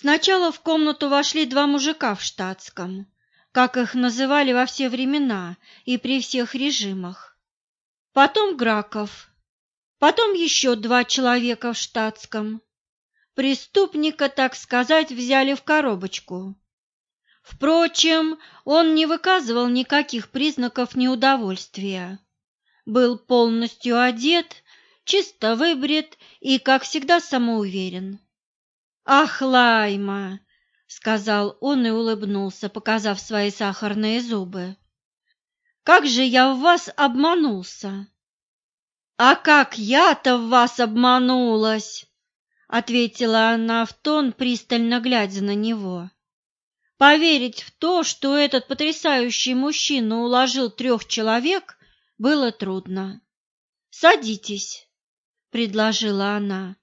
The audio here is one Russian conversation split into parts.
Сначала в комнату вошли два мужика в штатском, как их называли во все времена и при всех режимах. Потом Граков, потом еще два человека в штатском. Преступника, так сказать, взяли в коробочку. Впрочем, он не выказывал никаких признаков неудовольствия. Был полностью одет, чисто выбрит и, как всегда, самоуверен. «Ах, Лайма!» — сказал он и улыбнулся, показав свои сахарные зубы. «Как же я в вас обманулся!» «А как я-то в вас обманулась!» — ответила она в тон, пристально глядя на него. Поверить в то, что этот потрясающий мужчина уложил трех человек, было трудно. «Садитесь», — предложила она.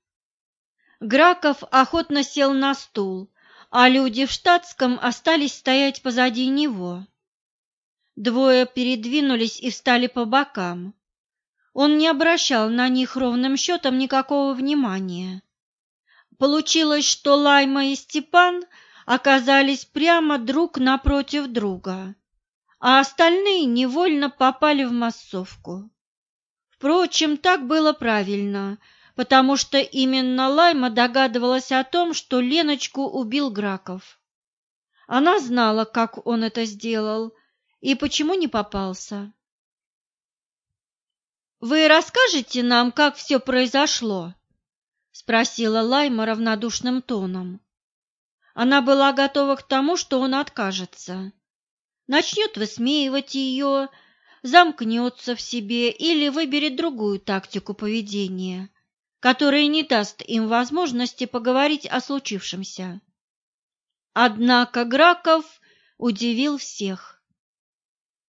Граков охотно сел на стул, а люди в штатском остались стоять позади него. Двое передвинулись и встали по бокам. Он не обращал на них ровным счетом никакого внимания. Получилось, что Лайма и Степан оказались прямо друг напротив друга, а остальные невольно попали в массовку. Впрочем, так было правильно – потому что именно Лайма догадывалась о том, что Леночку убил Граков. Она знала, как он это сделал и почему не попался. «Вы расскажете нам, как все произошло?» — спросила Лайма равнодушным тоном. Она была готова к тому, что он откажется. Начнет высмеивать ее, замкнется в себе или выберет другую тактику поведения которая не даст им возможности поговорить о случившемся. Однако Граков удивил всех.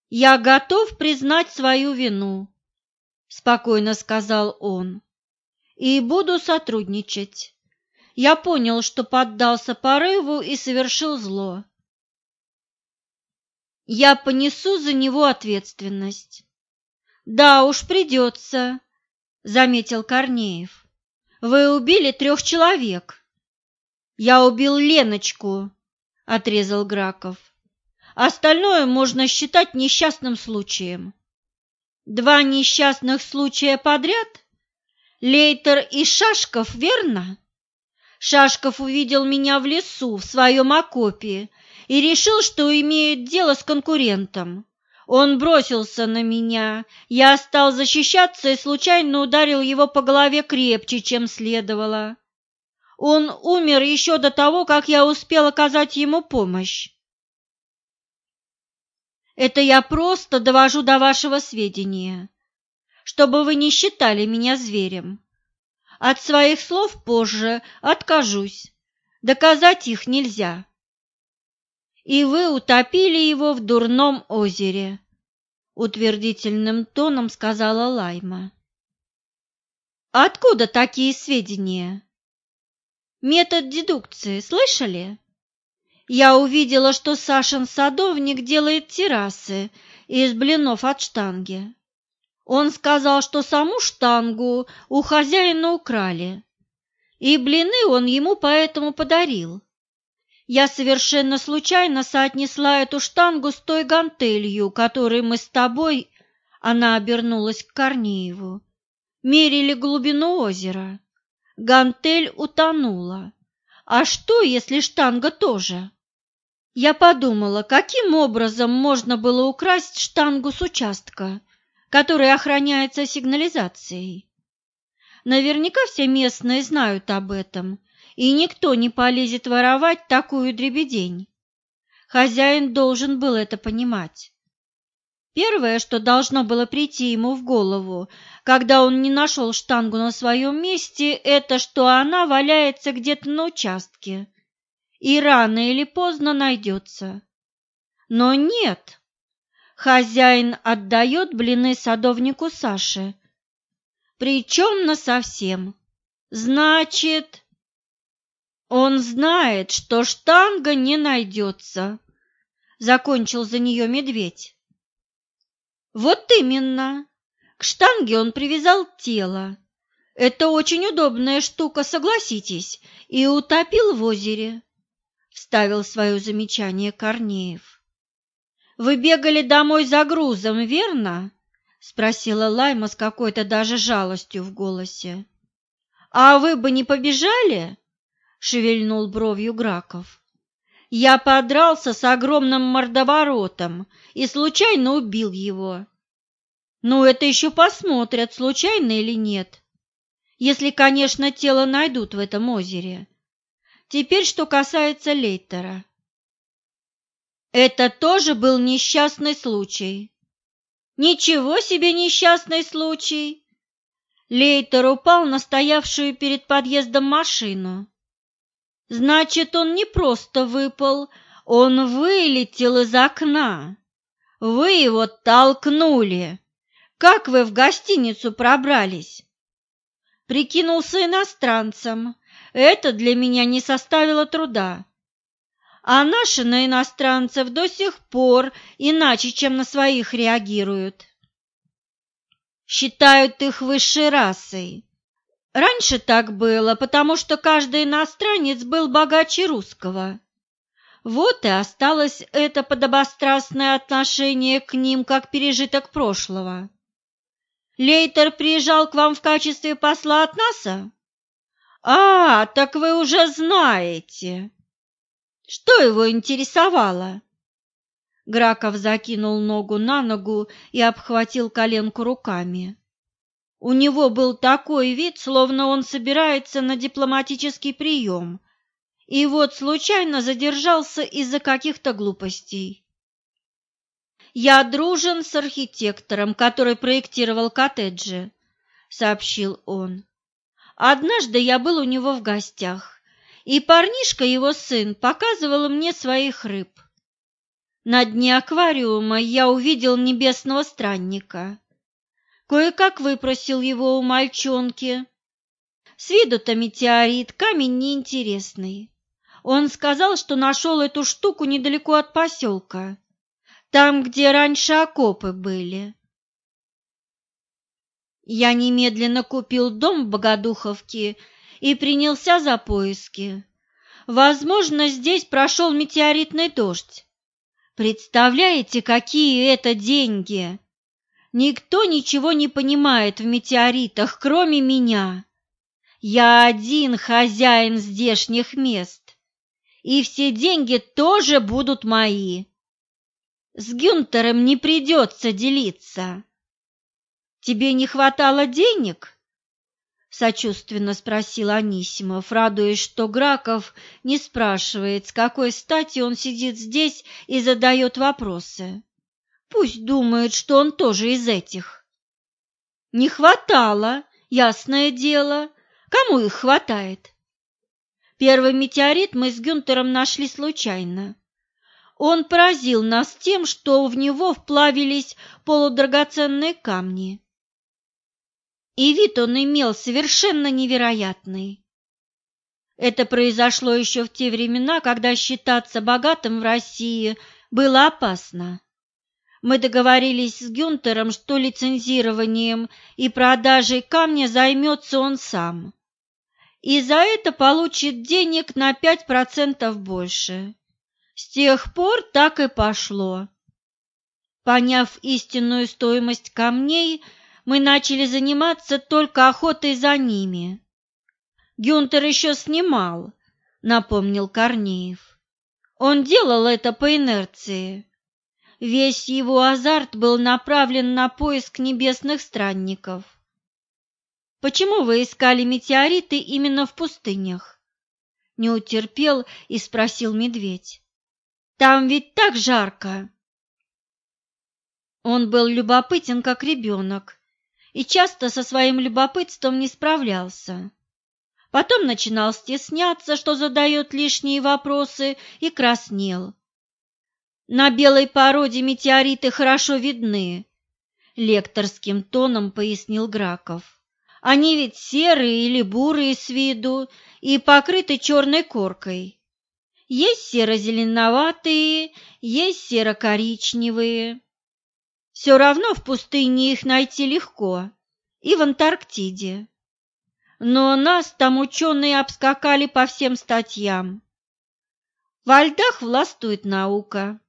«Я готов признать свою вину», — спокойно сказал он, — «и буду сотрудничать. Я понял, что поддался порыву и совершил зло. Я понесу за него ответственность». «Да уж, придется», — заметил Корнеев. Вы убили трех человек. Я убил Леночку, отрезал Граков. Остальное можно считать несчастным случаем. Два несчастных случая подряд? Лейтер и Шашков, верно? Шашков увидел меня в лесу в своем окопе и решил, что имеет дело с конкурентом. Он бросился на меня. Я стал защищаться и случайно ударил его по голове крепче, чем следовало. Он умер еще до того, как я успел оказать ему помощь. Это я просто довожу до вашего сведения, чтобы вы не считали меня зверем. От своих слов позже откажусь. Доказать их нельзя и вы утопили его в дурном озере», — утвердительным тоном сказала Лайма. «Откуда такие сведения?» «Метод дедукции, слышали?» «Я увидела, что Сашин садовник делает террасы из блинов от штанги. Он сказал, что саму штангу у хозяина украли, и блины он ему поэтому подарил. Я совершенно случайно соотнесла эту штангу с той гантелью, которой мы с тобой, она обернулась к Корнееву, мерили глубину озера. Гантель утонула. А что, если штанга тоже? Я подумала, каким образом можно было украсть штангу с участка, который охраняется сигнализацией. Наверняка все местные знают об этом и никто не полезет воровать такую дребедень. Хозяин должен был это понимать. Первое, что должно было прийти ему в голову, когда он не нашел штангу на своем месте, это что она валяется где-то на участке и рано или поздно найдется. Но нет, хозяин отдает блины садовнику Саше, причем насовсем. Значит, он знает, что штанга не найдется, закончил за нее медведь. Вот именно. К штанге он привязал тело. Это очень удобная штука, согласитесь, и утопил в озере. вставил свое замечание Корнеев. Вы бегали домой за грузом, верно? спросила Лайма с какой-то даже жалостью в голосе. А вы бы не побежали? Шевельнул бровью Граков. Я подрался с огромным мордоворотом и случайно убил его. Ну, это еще посмотрят, случайно или нет. Если, конечно, тело найдут в этом озере. Теперь, что касается Лейтера. Это тоже был несчастный случай. Ничего себе несчастный случай! Лейтер упал на стоявшую перед подъездом машину. Значит, он не просто выпал, он вылетел из окна. Вы его толкнули. Как вы в гостиницу пробрались? Прикинулся иностранцем. Это для меня не составило труда. А наши на иностранцев до сих пор иначе, чем на своих реагируют. Считают их высшей расой. Раньше так было, потому что каждый иностранец был богаче русского. Вот и осталось это подобострастное отношение к ним как пережиток прошлого. Лейтер приезжал к вам в качестве посла от НАСА? А, так вы уже знаете. Что его интересовало? Граков закинул ногу на ногу и обхватил коленку руками. У него был такой вид, словно он собирается на дипломатический прием, и вот случайно задержался из-за каких-то глупостей. «Я дружен с архитектором, который проектировал коттеджи», — сообщил он. «Однажды я был у него в гостях, и парнишка, его сын, показывал мне своих рыб. На дне аквариума я увидел небесного странника. Кое-как выпросил его у мальчонки. С виду-то метеорит, камень неинтересный. Он сказал, что нашел эту штуку недалеко от поселка там, где раньше окопы были. Я немедленно купил дом в Богодуховке и принялся за поиски. Возможно, здесь прошел метеоритный дождь. Представляете, какие это деньги? Никто ничего не понимает в метеоритах, кроме меня. Я один хозяин здешних мест, и все деньги тоже будут мои. С Гюнтером не придется делиться. Тебе не хватало денег? Сочувственно спросил Анисимов, радуясь, что Граков не спрашивает, с какой стати он сидит здесь и задает вопросы. Пусть думает, что он тоже из этих. Не хватало, ясное дело. Кому их хватает? Первый метеорит мы с Гюнтером нашли случайно. Он поразил нас тем, что в него вплавились полудрагоценные камни. И вид он имел совершенно невероятный. Это произошло еще в те времена, когда считаться богатым в России было опасно. Мы договорились с Гюнтером, что лицензированием и продажей камня займется он сам. И за это получит денег на пять процентов больше. С тех пор так и пошло. Поняв истинную стоимость камней, мы начали заниматься только охотой за ними. Гюнтер еще снимал, напомнил Корнеев. Он делал это по инерции. Весь его азарт был направлен на поиск небесных странников. Почему вы искали метеориты именно в пустынях? Не утерпел и спросил медведь. Там ведь так жарко. Он был любопытен, как ребенок, и часто со своим любопытством не справлялся. Потом начинал стесняться, что задает лишние вопросы, и краснел. На белой породе метеориты хорошо видны, лекторским тоном пояснил Граков. Они ведь серые или бурые с виду и покрыты черной коркой. Есть серо-зеленоватые, есть серо-коричневые. Все равно в пустыне их найти легко, и в Антарктиде. Но нас там ученые обскакали по всем статьям. Во льдах властвует наука.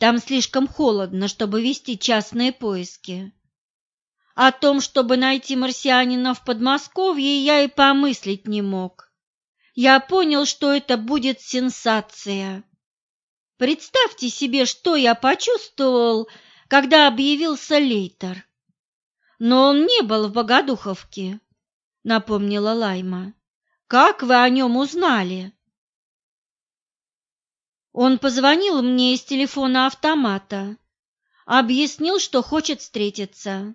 Там слишком холодно, чтобы вести частные поиски. О том, чтобы найти марсианина в Подмосковье, я и помыслить не мог. Я понял, что это будет сенсация. Представьте себе, что я почувствовал, когда объявился Лейтер. Но он не был в Богодуховке, напомнила Лайма. Как вы о нем узнали? Он позвонил мне из телефона автомата, объяснил, что хочет встретиться.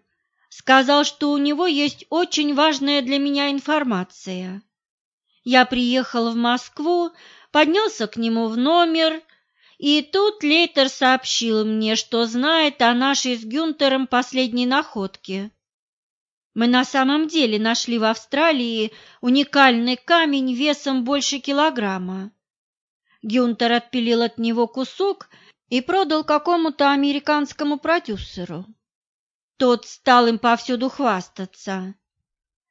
Сказал, что у него есть очень важная для меня информация. Я приехал в Москву, поднялся к нему в номер, и тут Лейтер сообщил мне, что знает о нашей с Гюнтером последней находке. Мы на самом деле нашли в Австралии уникальный камень весом больше килограмма. Гюнтер отпилил от него кусок и продал какому-то американскому продюсеру. Тот стал им повсюду хвастаться.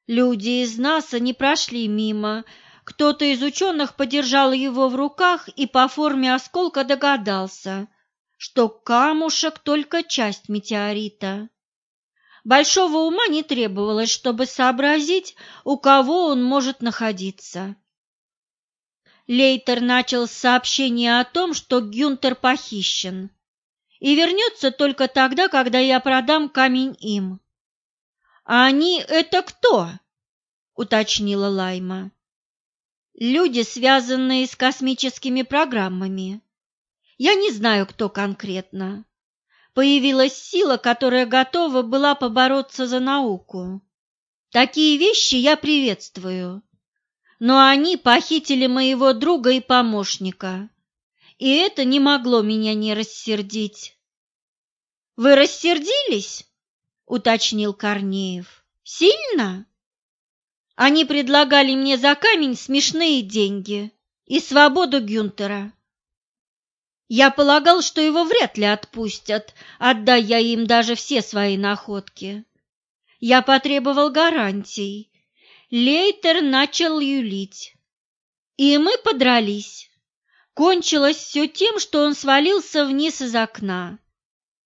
Люди из НАСА не прошли мимо. Кто-то из ученых подержал его в руках и по форме осколка догадался, что камушек только часть метеорита. Большого ума не требовалось, чтобы сообразить, у кого он может находиться. Лейтер начал с сообщения о том, что Гюнтер похищен и вернется только тогда, когда я продам камень им. «А они — это кто?» — уточнила Лайма. «Люди, связанные с космическими программами. Я не знаю, кто конкретно. Появилась сила, которая готова была побороться за науку. Такие вещи я приветствую. Но они похитили моего друга и помощника, и это не могло меня не рассердить. Вы рассердились? уточнил Корнеев. Сильно? Они предлагали мне за камень смешные деньги и свободу Гюнтера. Я полагал, что его вряд ли отпустят, отдай им даже все свои находки. Я потребовал гарантий. Лейтер начал юлить. И мы подрались. Кончилось все тем, что он свалился вниз из окна.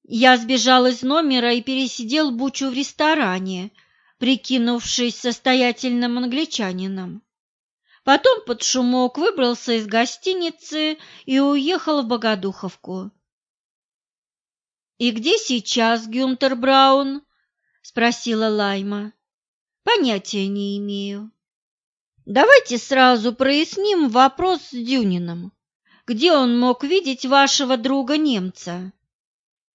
Я сбежал из номера и пересидел бучу в ресторане, прикинувшись состоятельным англичанином. Потом под шумок выбрался из гостиницы и уехал в Богодуховку. «И где сейчас Гюнтер Браун?» – спросила Лайма. «Понятия не имею». «Давайте сразу проясним вопрос с Дюнином. Где он мог видеть вашего друга-немца?»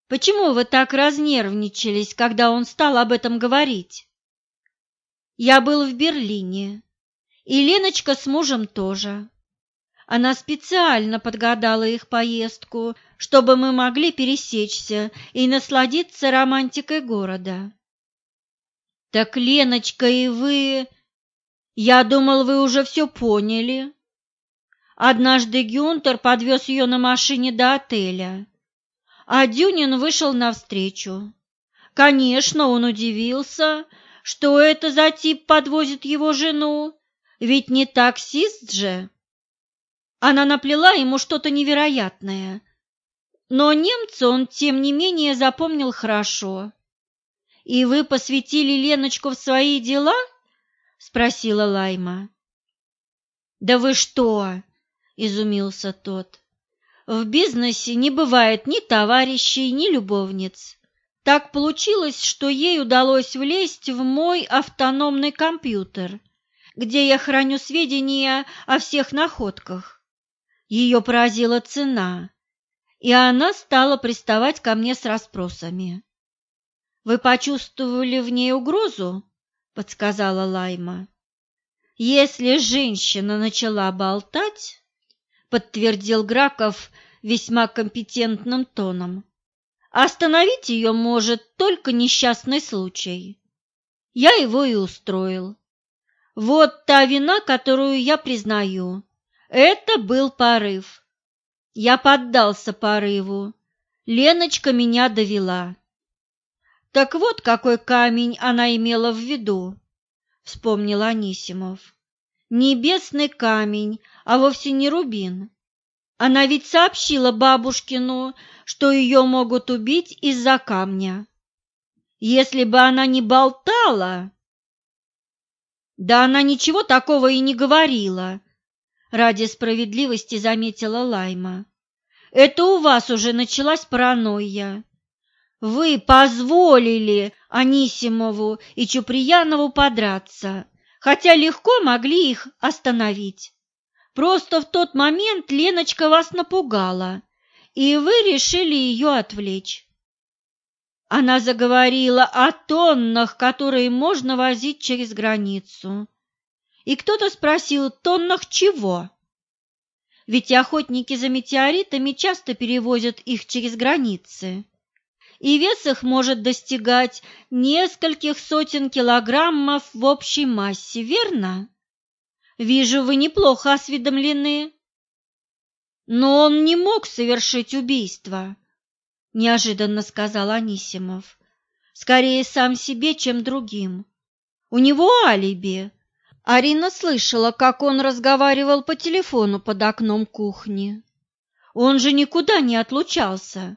Почему вы так разнервничались, когда он стал об этом говорить? Я был в Берлине, и Леночка с мужем тоже. Она специально подгадала их поездку, чтобы мы могли пересечься и насладиться романтикой города. Так Леночка и вы... Я думал, вы уже все поняли. Однажды Гюнтер подвез ее на машине до отеля а Дюнин вышел навстречу. Конечно, он удивился, что это за тип подвозит его жену, ведь не таксист же. Она наплела ему что-то невероятное, но немца он, тем не менее, запомнил хорошо. «И вы посвятили Леночку в свои дела?» — спросила Лайма. «Да вы что?» — изумился тот. В бизнесе не бывает ни товарищей, ни любовниц. Так получилось, что ей удалось влезть в мой автономный компьютер, где я храню сведения о всех находках. Ее поразила цена, и она стала приставать ко мне с расспросами. «Вы почувствовали в ней угрозу?» — подсказала Лайма. «Если женщина начала болтать, подтвердил Граков весьма компетентным тоном. Остановить ее может только несчастный случай. Я его и устроил. Вот та вина, которую я признаю. Это был порыв. Я поддался порыву. Леночка меня довела. Так вот какой камень она имела в виду, вспомнил Анисимов. Небесный камень, а вовсе не рубин. Она ведь сообщила бабушкину, что ее могут убить из-за камня. Если бы она не болтала... Да она ничего такого и не говорила, ради справедливости заметила Лайма. Это у вас уже началась паранойя. Вы позволили Анисимову и Чуприянову подраться, хотя легко могли их остановить. Просто в тот момент Леночка вас напугала, и вы решили ее отвлечь. Она заговорила о тоннах, которые можно возить через границу. И кто-то спросил, тоннах чего? Ведь охотники за метеоритами часто перевозят их через границы и вес их может достигать нескольких сотен килограммов в общей массе, верно? Вижу, вы неплохо осведомлены. Но он не мог совершить убийство, неожиданно сказал Анисимов. Скорее сам себе, чем другим. У него алиби. Арина слышала, как он разговаривал по телефону под окном кухни. Он же никуда не отлучался.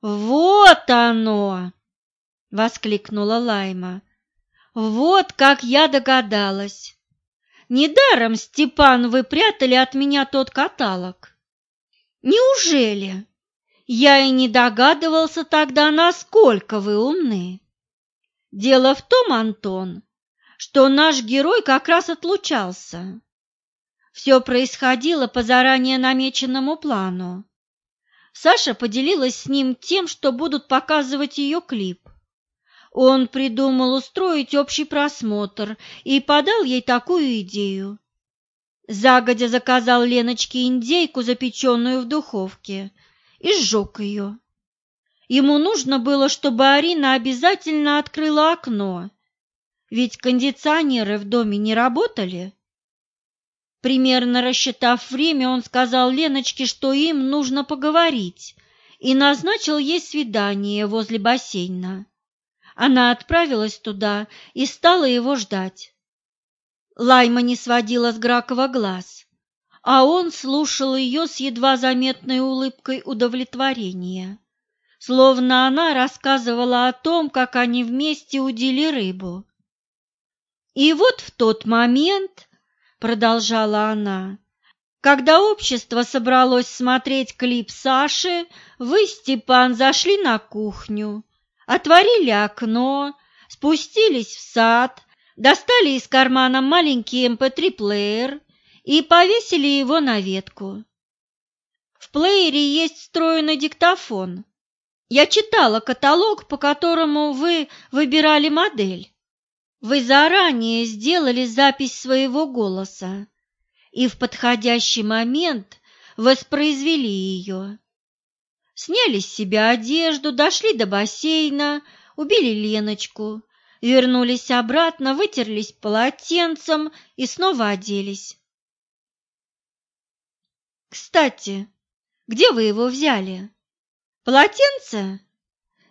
«Вот оно!» — воскликнула Лайма. «Вот как я догадалась! Недаром, Степан, вы прятали от меня тот каталог. Неужели? Я и не догадывался тогда, насколько вы умны. Дело в том, Антон, что наш герой как раз отлучался. Все происходило по заранее намеченному плану. Саша поделилась с ним тем, что будут показывать ее клип. Он придумал устроить общий просмотр и подал ей такую идею. Загодя заказал Леночке индейку, запеченную в духовке, и сжег ее. Ему нужно было, чтобы Арина обязательно открыла окно, ведь кондиционеры в доме не работали. Примерно рассчитав время, он сказал Леночке, что им нужно поговорить, и назначил ей свидание возле бассейна. Она отправилась туда и стала его ждать. Лайма не сводила с Гракова глаз, а он слушал ее с едва заметной улыбкой удовлетворения, словно она рассказывала о том, как они вместе удили рыбу. И вот в тот момент продолжала она. Когда общество собралось смотреть клип Саши, вы, Степан, зашли на кухню, отворили окно, спустились в сад, достали из кармана маленький mp3-плеер эм и повесили его на ветку. В плеере есть встроенный диктофон. Я читала каталог, по которому вы выбирали модель. Вы заранее сделали запись своего голоса и в подходящий момент воспроизвели ее. Сняли с себя одежду, дошли до бассейна, убили Леночку, вернулись обратно, вытерлись полотенцем и снова оделись. Кстати, где вы его взяли? Полотенце?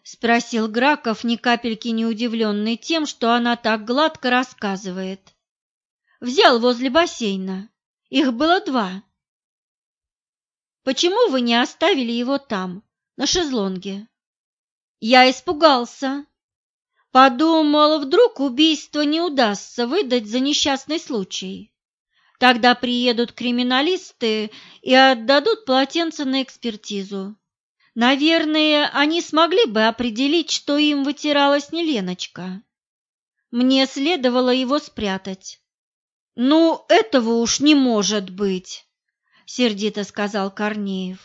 Спросил Граков, ни капельки не удивленный тем, что она так гладко рассказывает. Взял возле бассейна. Их было два. Почему вы не оставили его там, на шезлонге? Я испугался. Подумал, вдруг убийство не удастся выдать за несчастный случай. Тогда приедут криминалисты и отдадут полотенце на экспертизу. Наверное, они смогли бы определить, что им вытиралась не Леночка. Мне следовало его спрятать. «Ну, этого уж не может быть», — сердито сказал Корнеев.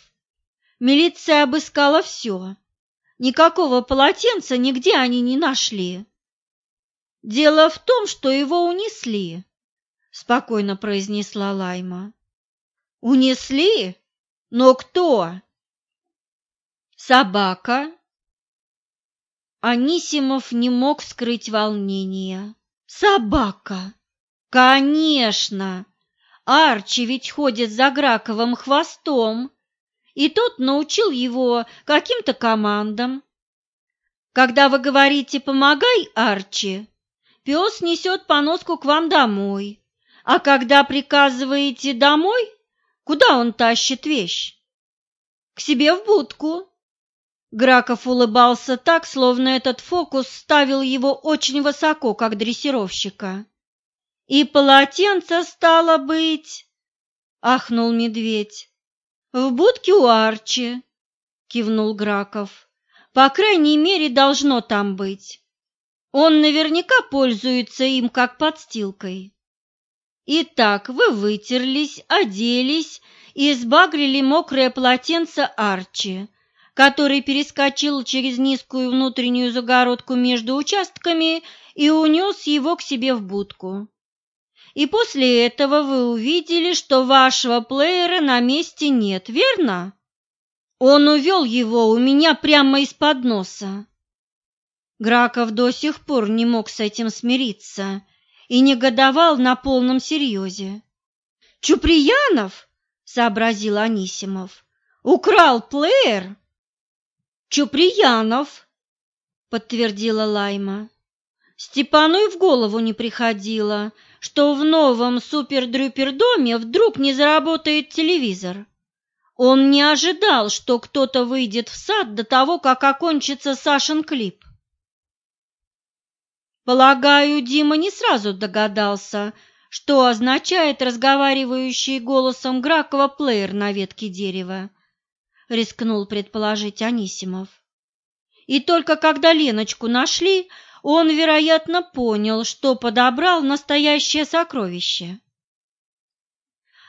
«Милиция обыскала все. Никакого полотенца нигде они не нашли. Дело в том, что его унесли», — спокойно произнесла Лайма. «Унесли? Но кто?» Собака? Анисимов не мог скрыть волнения. Собака! Конечно! Арчи ведь ходит за Граковым хвостом, и тот научил его каким-то командам. Когда вы говорите «помогай, Арчи», пес несет поноску к вам домой, а когда приказываете «домой», Куда он тащит вещь? К себе в будку. Граков улыбался так, словно этот фокус ставил его очень высоко, как дрессировщика. И полотенце стало быть, ахнул медведь. В будке у Арчи, кивнул Граков. По крайней мере, должно там быть. Он наверняка пользуется им как подстилкой. Итак, вы вытерлись, оделись и сбагрили мокрое полотенце Арчи, который перескочил через низкую внутреннюю загородку между участками и унес его к себе в будку. И после этого вы увидели, что вашего плеера на месте нет, верно? Он увел его у меня прямо из-под носа. Граков до сих пор не мог с этим смириться и негодовал на полном серьезе. «Чуприянов!» — сообразил Анисимов. «Украл плеер?» «Чуприянов!» — подтвердила Лайма. Степану и в голову не приходило, что в новом супер-дрюпер-доме вдруг не заработает телевизор. Он не ожидал, что кто-то выйдет в сад до того, как окончится Сашин клип. Полагаю, Дима не сразу догадался, что означает разговаривающий голосом Гракова плеер на ветке дерева, рискнул предположить Анисимов. И только когда Леночку нашли, он, вероятно, понял, что подобрал настоящее сокровище.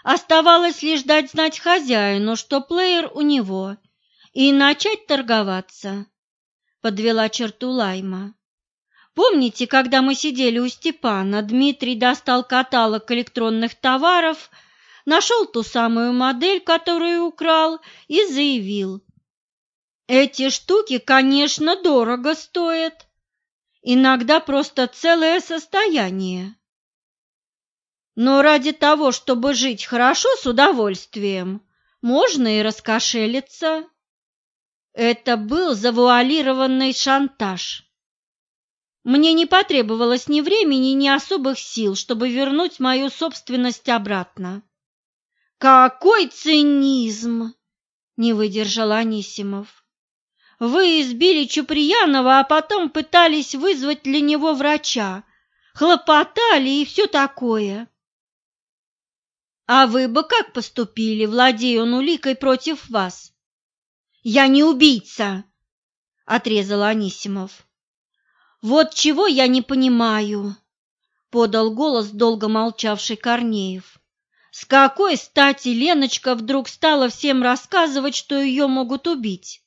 Оставалось лишь дать знать хозяину, что плеер у него, и начать торговаться, подвела черту Лайма. Помните, когда мы сидели у Степана, Дмитрий достал каталог электронных товаров, нашел ту самую модель, которую украл, и заявил. Эти штуки, конечно, дорого стоят. Иногда просто целое состояние. Но ради того, чтобы жить хорошо с удовольствием, можно и раскошелиться. Это был завуалированный шантаж. Мне не потребовалось ни времени, ни особых сил, чтобы вернуть мою собственность обратно. «Какой цинизм!» — не выдержал Анисимов. «Вы избили Чуприянова, а потом пытались вызвать для него врача, хлопотали и все такое. А вы бы как поступили, владея он уликой против вас?» «Я не убийца!» — отрезал Анисимов. «Вот чего я не понимаю», — подал голос долго молчавший Корнеев. «С какой стати Леночка вдруг стала всем рассказывать, что ее могут убить?»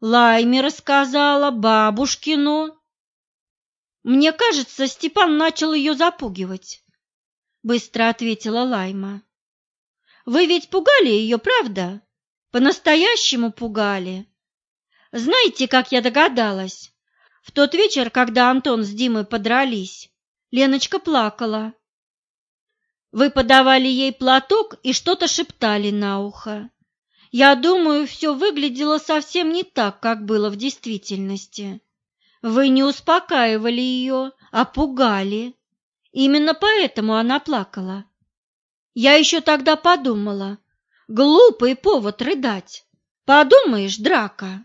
Лайме рассказала, бабушкину. «Мне кажется, Степан начал ее запугивать», — быстро ответила Лайма. «Вы ведь пугали ее, правда? По-настоящему пугали. Знаете, как я догадалась?» В тот вечер, когда Антон с Димой подрались, Леночка плакала. Вы подавали ей платок и что-то шептали на ухо. Я думаю, все выглядело совсем не так, как было в действительности. Вы не успокаивали ее, а пугали. Именно поэтому она плакала. Я еще тогда подумала, глупый повод рыдать. Подумаешь, драка.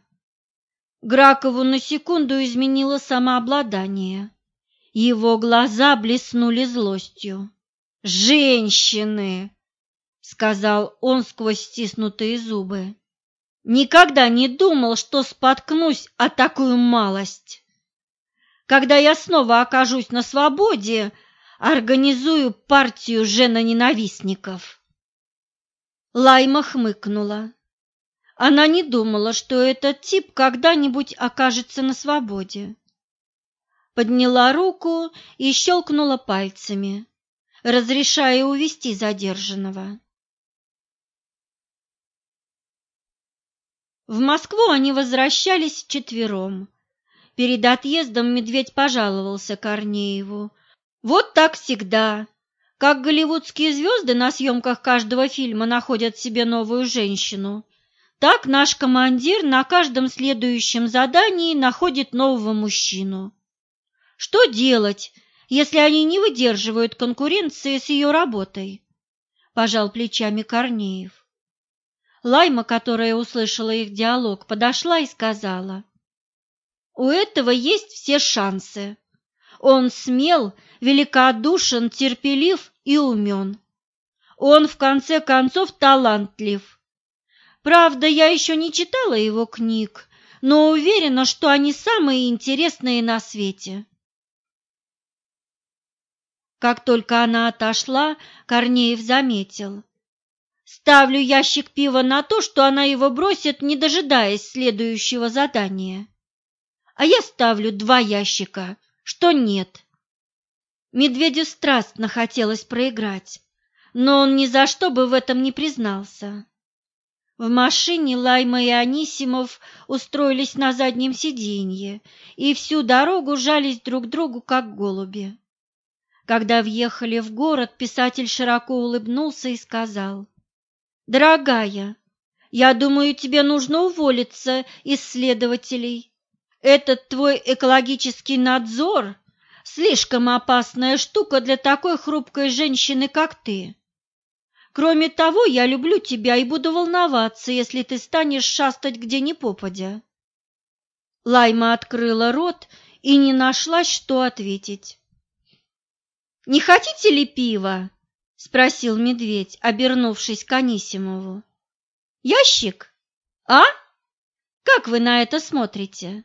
Гракову на секунду изменило самообладание. Его глаза блеснули злостью. «Женщины!» — сказал он сквозь стиснутые зубы. «Никогда не думал, что споткнусь о такую малость. Когда я снова окажусь на свободе, организую партию женоненавистников». Лайма хмыкнула. Она не думала, что этот тип когда-нибудь окажется на свободе. Подняла руку и щелкнула пальцами, разрешая увести задержанного. В Москву они возвращались четвером. Перед отъездом медведь пожаловался Корнееву. «Вот так всегда. Как голливудские звезды на съемках каждого фильма находят себе новую женщину, так наш командир на каждом следующем задании находит нового мужчину. Что делать, если они не выдерживают конкуренции с ее работой? пожал плечами Корнеев. Лайма, которая услышала их диалог, подошла и сказала, «У этого есть все шансы. Он смел, великодушен, терпелив и умен. Он, в конце концов, талантлив. Правда, я еще не читала его книг, но уверена, что они самые интересные на свете. Как только она отошла, Корнеев заметил. Ставлю ящик пива на то, что она его бросит, не дожидаясь следующего задания. А я ставлю два ящика, что нет. Медведю страстно хотелось проиграть, но он ни за что бы в этом не признался. В машине Лайма и Анисимов устроились на заднем сиденье и всю дорогу жались друг к другу, как голуби. Когда въехали в город, писатель широко улыбнулся и сказал, «Дорогая, я думаю, тебе нужно уволиться из следователей. Этот твой экологический надзор – слишком опасная штука для такой хрупкой женщины, как ты. Кроме того, я люблю тебя и буду волноваться, если ты станешь шастать где ни попадя». Лайма открыла рот и не нашла, что ответить. «Не хотите ли пива?» – спросил медведь, обернувшись к Анисимову. «Ящик? А? Как вы на это смотрите?»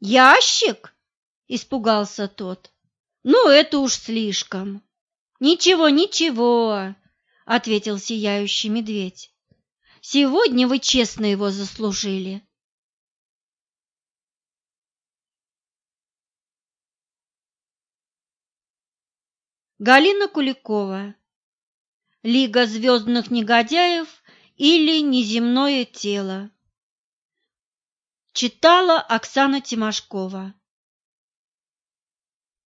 «Ящик?» – испугался тот. «Ну, это уж слишком». «Ничего, ничего», – ответил сияющий медведь. «Сегодня вы честно его заслужили. Галина Куликова. Лига звездных негодяев или Неземное тело. Читала Оксана Тимошкова.